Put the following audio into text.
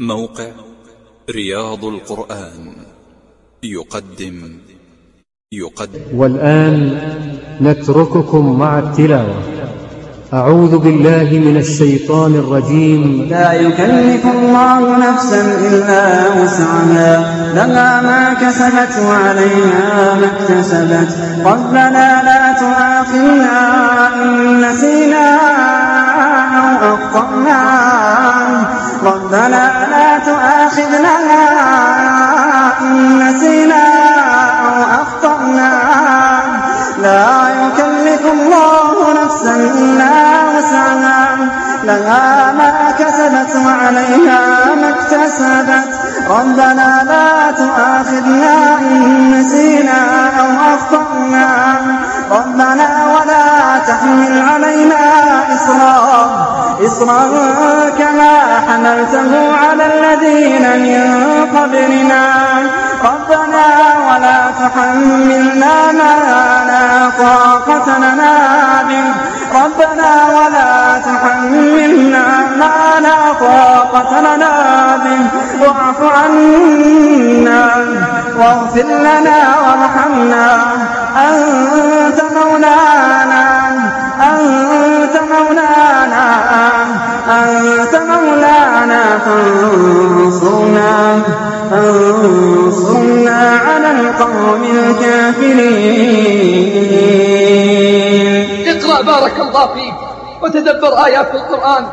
موقع رياض القرآن. يقدم. يقدم. والآن نترككم مع التلاوة. أعوذ بالله من الشيطان الرجيم. لا يكلف الله نفسا إلا وسعها. لها ما كسبت وعليها ما اكتسبت. ربنا لا تؤاخذنا إن نسينا أو أخطأنا. ربنا لا تؤاخذنا إن نسينا أو أخطأنا. لا يكلف الله نفسا إلا وسعها. لها ما كسبت وعليها ما اكتسبت. ربنا لا تؤاخذنا إن نسينا أو أخطأنا. ربنا ولا تحمل علينا إصرا. إصرا كما حملته على الذين من قبلنا. ربنا ولا تحملنا ما لا طاقة لنا به. ربنا ولا تحملنا ما لا طاقة لنا به. واعف عنا واغفر لنا وارحمنا. فانصرنا على القوم الكافرين. اقرأ بارك الله فيك وتدبر آيات القرآن.